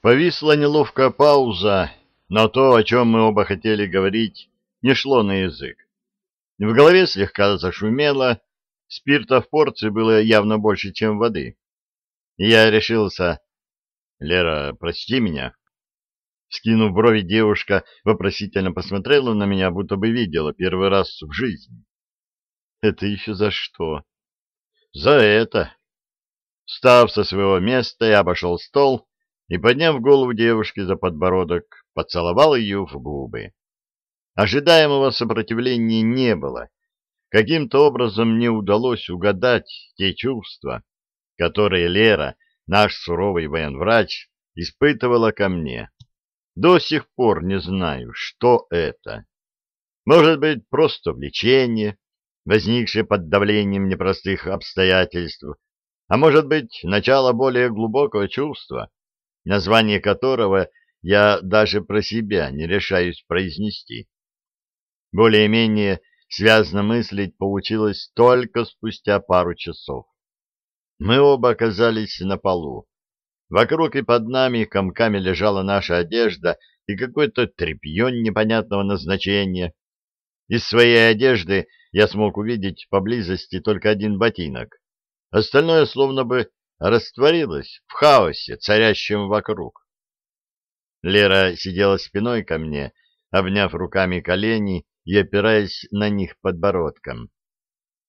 Повисла неловкая пауза, но то, о чем мы оба хотели говорить, не шло на язык. В голове слегка зашумело, спирта в порции было явно больше, чем воды. Я решился... Лера, прости меня. Скинув брови, девушка вопросительно посмотрела на меня, будто бы видела первый раз в жизни. Это еще за что? За это. Встав со своего места, я обошел стол и, подняв голову девушки за подбородок, поцеловал ее в губы. Ожидаемого сопротивления не было. Каким-то образом мне удалось угадать те чувства, которые Лера, наш суровый военврач, испытывала ко мне. До сих пор не знаю, что это. Может быть, просто влечение, возникшее под давлением непростых обстоятельств, а может быть, начало более глубокого чувства, название которого я даже про себя не решаюсь произнести. Более-менее связно мыслить получилось только спустя пару часов. Мы оба оказались на полу. Вокруг и под нами комками лежала наша одежда и какое-то тряпье непонятного назначения. Из своей одежды я смог увидеть поблизости только один ботинок. Остальное словно бы растворилось в хаосе, царящем вокруг. Лера сидела спиной ко мне, обняв руками колени и опираясь на них подбородком.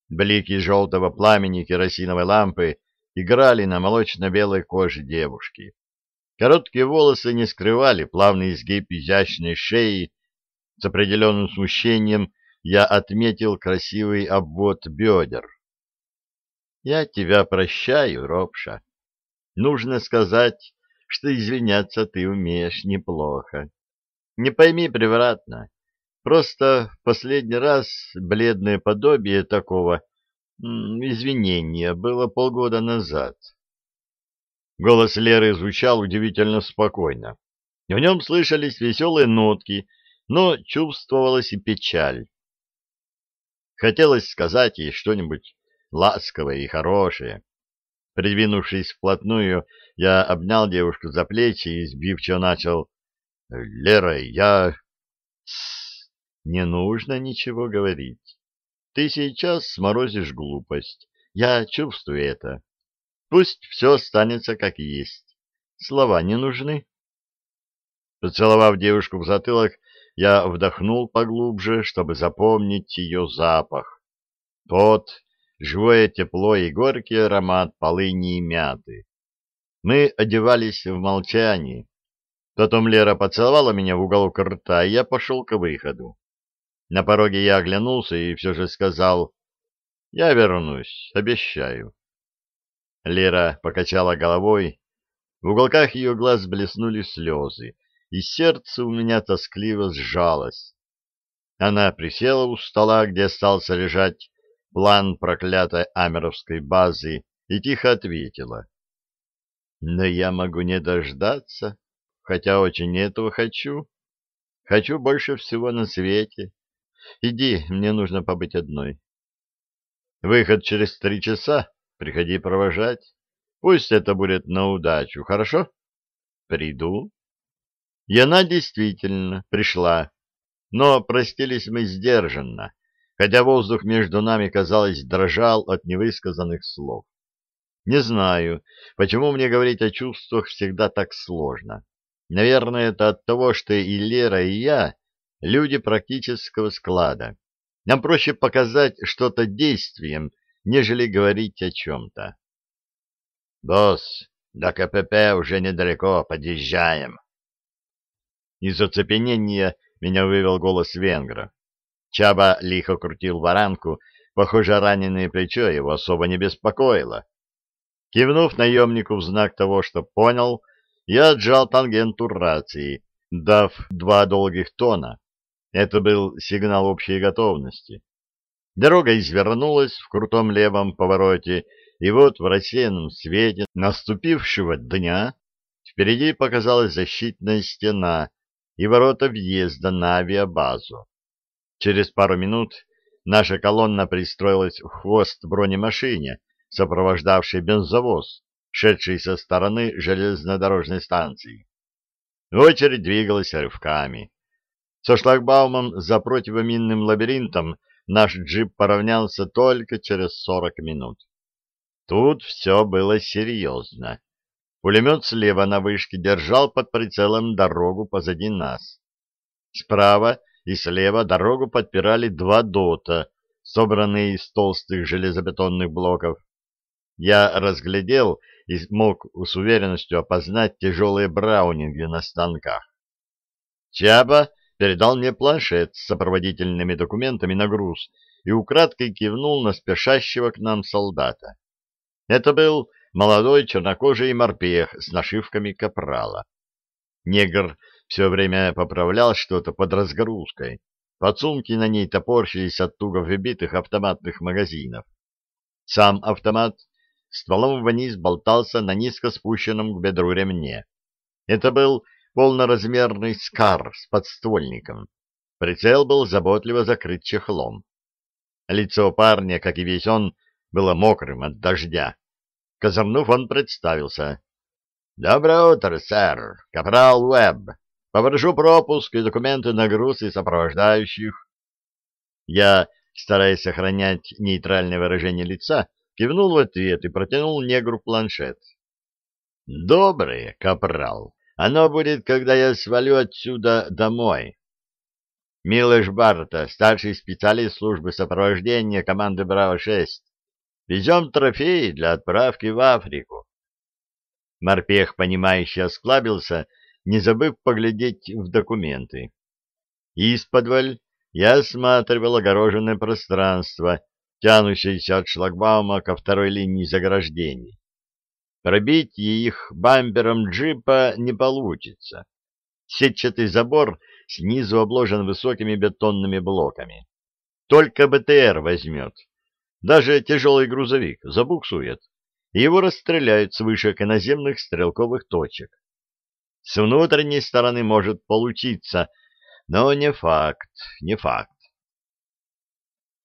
Блики желтого пламени керосиновой лампы играли на молочно-белой коже девушки. Короткие волосы не скрывали плавный изгиб изящной шеи. С определенным смущением я отметил красивый обвод бедер. «Я тебя прощаю, Ропша. Нужно сказать, что извиняться ты умеешь неплохо. Не пойми превратно. Просто в последний раз бледное подобие такого извинения было полгода назад. Голос Леры звучал удивительно спокойно. В нем слышались веселые нотки, но чувствовалась и печаль. Хотелось сказать ей что-нибудь ласковое и хорошее. Придвинувшись вплотную, я обнял девушку за плечи и сбивчиво начал. — Лера, я... — Не нужно ничего говорить. Ты сейчас сморозишь глупость. Я чувствую это. Пусть все останется как есть. Слова не нужны. Поцеловав девушку в затылок, я вдохнул поглубже, чтобы запомнить ее запах. Тот, живое тепло и горький аромат полыни и мяты. Мы одевались в молчании. Потом Лера поцеловала меня в уголок рта, и я пошел к выходу. На пороге я оглянулся и все же сказал, «Я вернусь, обещаю». Лера покачала головой, в уголках ее глаз блеснули слезы, и сердце у меня тоскливо сжалось. Она присела у стола, где остался лежать план проклятой Амеровской базы, и тихо ответила. «Но я могу не дождаться, хотя очень этого хочу. Хочу больше всего на свете. Иди, мне нужно побыть одной. Выход через три часа. Приходи провожать. Пусть это будет на удачу, хорошо? Приду. И она действительно пришла. Но простились мы сдержанно, хотя воздух между нами, казалось, дрожал от невысказанных слов. Не знаю, почему мне говорить о чувствах всегда так сложно. Наверное, это от того, что и Лера, и я люди практического склада. Нам проще показать что-то действием, нежели говорить о чем-то. — Босс, до КПП уже недалеко, подъезжаем. Из оцепенения меня вывел голос венгра. Чаба лихо крутил варанку, похоже, раненое плечо его особо не беспокоило. Кивнув наемнику в знак того, что понял, я отжал тангенту рации, дав два долгих тона, это был сигнал общей готовности. Дорога извернулась в крутом левом повороте, и вот в рассеянном свете наступившего дня впереди показалась защитная стена и ворота въезда на авиабазу. Через пару минут наша колонна пристроилась в хвост бронемашине, сопровождавшей бензовоз, шедший со стороны железнодорожной станции. Очередь двигалась рывками. Со шлагбаумом за противоминным лабиринтом наш джип поравнялся только через сорок минут. Тут все было серьезно. Пулемет слева на вышке держал под прицелом дорогу позади нас. Справа и слева дорогу подпирали два дота, собранные из толстых железобетонных блоков. Я разглядел и мог с уверенностью опознать тяжелые браунинги на станках. Чаба передал мне планшет с сопроводительными документами на груз и украдкой кивнул на спешащего к нам солдата. Это был молодой чернокожий морпех с нашивками капрала. Негр все время поправлял что-то под разгрузкой. Подсумки на ней топорщились от туго вбитых автоматных магазинов. Сам автомат стволом вниз болтался на низко спущенном к бедру ремне. Это был полноразмерный скар с подствольником. Прицел был заботливо закрыт чехлом. Лицо парня, как и весь он, было мокрым от дождя. Козырнув, он представился. — Доброе утро, сэр. Капрал Уэбб. Попрошу пропуск и документы на груз и сопровождающих. Я, стараясь сохранять нейтральное выражение лица, кивнул в ответ и протянул негру планшет. — Доброе, капрал. Оно будет, когда я свалю отсюда домой. Милош Барта, старший специалист службы сопровождения команды «Браво-6». Везем трофеи для отправки в Африку. Морпех, понимающе осклабился, не забыв поглядеть в документы. Из-подваль я осматривал огороженное пространство, тянущееся от шлагбаума ко второй линии заграждений. Пробить их бампером джипа не получится. Сетчатый забор снизу обложен высокими бетонными блоками. Только БТР возьмет. Даже тяжелый грузовик забуксует, и его расстреляют с вышек наземных стрелковых точек. С внутренней стороны может получиться, но не факт, не факт.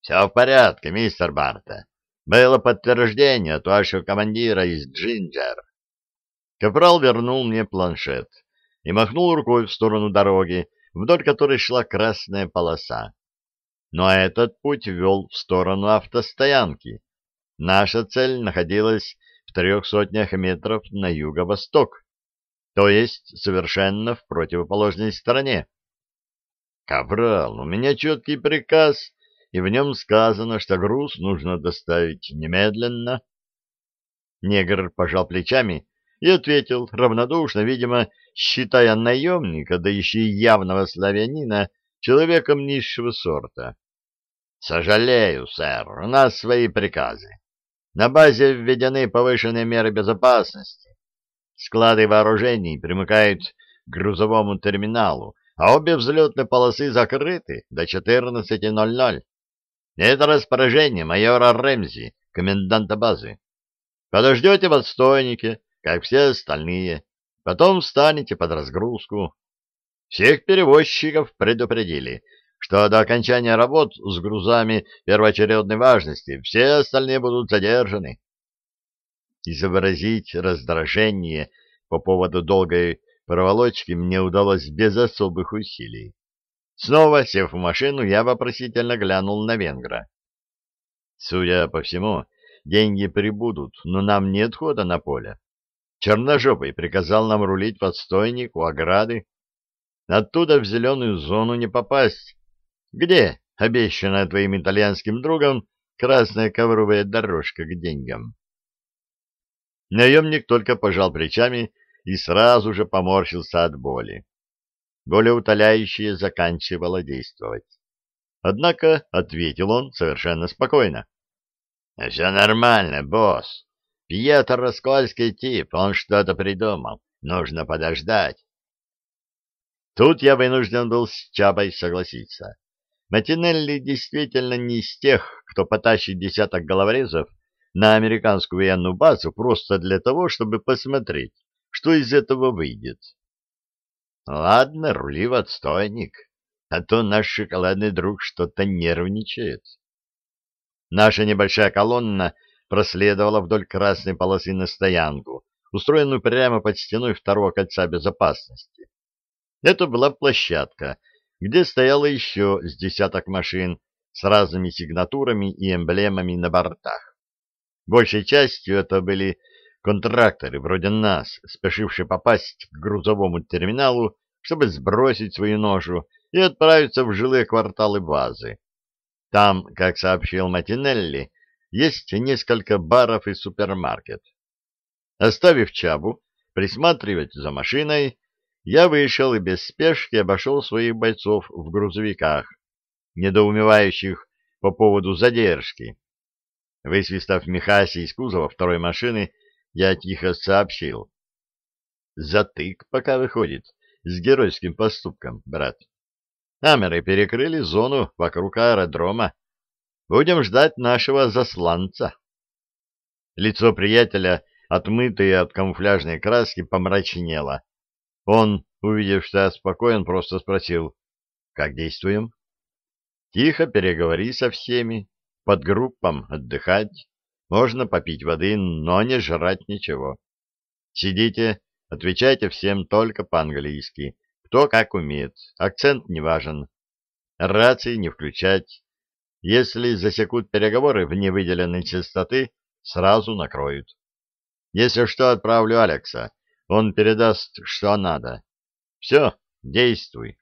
Все в порядке, мистер Барта. Было подтверждение от вашего командира из Джинджер. Капрал вернул мне планшет и махнул рукой в сторону дороги, вдоль которой шла красная полоса. Но этот путь вел в сторону автостоянки. Наша цель находилась в трех сотнях метров на юго-восток, то есть совершенно в противоположной стороне. «Капрал, у меня четкий приказ и в нем сказано, что груз нужно доставить немедленно. Негр пожал плечами и ответил равнодушно, видимо, считая наемника, да еще и явного славянина, человеком низшего сорта. — Сожалею, сэр, у нас свои приказы. На базе введены повышенные меры безопасности. Склады вооружений примыкают к грузовому терминалу, а обе взлетные полосы закрыты до 14.00. Это распоряжение майора Рэмзи, коменданта базы. Подождете в отстойнике, как все остальные. Потом встанете под разгрузку. Всех перевозчиков предупредили, что до окончания работ с грузами первоочередной важности все остальные будут задержаны. Изобразить раздражение по поводу долгой проволочки мне удалось без особых усилий. Снова сев в машину, я вопросительно глянул на венгра. Судя по всему, деньги прибудут, но нам нет хода на поле. Черножопый приказал нам рулить под стойник у ограды. Оттуда в зеленую зону не попасть. Где обещанная твоим итальянским другом красная ковровая дорожка к деньгам? Наемник только пожал плечами и сразу же поморщился от боли болеутоляющее заканчивало действовать. Однако ответил он совершенно спокойно. — Все нормально, босс. Пьетро раскольский тип, он что-то придумал. Нужно подождать. Тут я вынужден был с Чабой согласиться. Матинелли действительно не из тех, кто потащит десяток головорезов на американскую военную базу просто для того, чтобы посмотреть, что из этого выйдет. Ладно, рули в отстойник, а то наш шоколадный друг что-то нервничает. Наша небольшая колонна проследовала вдоль красной полосы на стоянку, устроенную прямо под стеной второго кольца безопасности. Это была площадка, где стояло еще с десяток машин с разными сигнатурами и эмблемами на бортах. Большей частью это были контракторы вроде нас, спешившие попасть к грузовому терминалу, чтобы сбросить свою ношу и отправиться в жилые кварталы базы. Там, как сообщил Матинелли, есть несколько баров и супермаркет. Оставив Чабу присматривать за машиной, я вышел и без спешки обошел своих бойцов в грузовиках, недоумевающих по поводу задержки. Высвистав Михаси из кузова второй машины, я тихо сообщил. Затык пока выходит с геройским поступком, брат. Амеры перекрыли зону вокруг аэродрома. Будем ждать нашего засланца. Лицо приятеля, отмытое от камуфляжной краски, помрачнело. Он, увидев, что я спокоен, просто спросил, как действуем? Тихо переговори со всеми, под группам отдыхать, можно попить воды, но не жрать ничего. Сидите, отвечайте всем только по-английски, кто как умеет, акцент не важен. Рации не включать. Если засекут переговоры вне выделенной частоты, сразу накроют. Если что, отправлю Алекса. Он передаст, что надо. Все, действуй.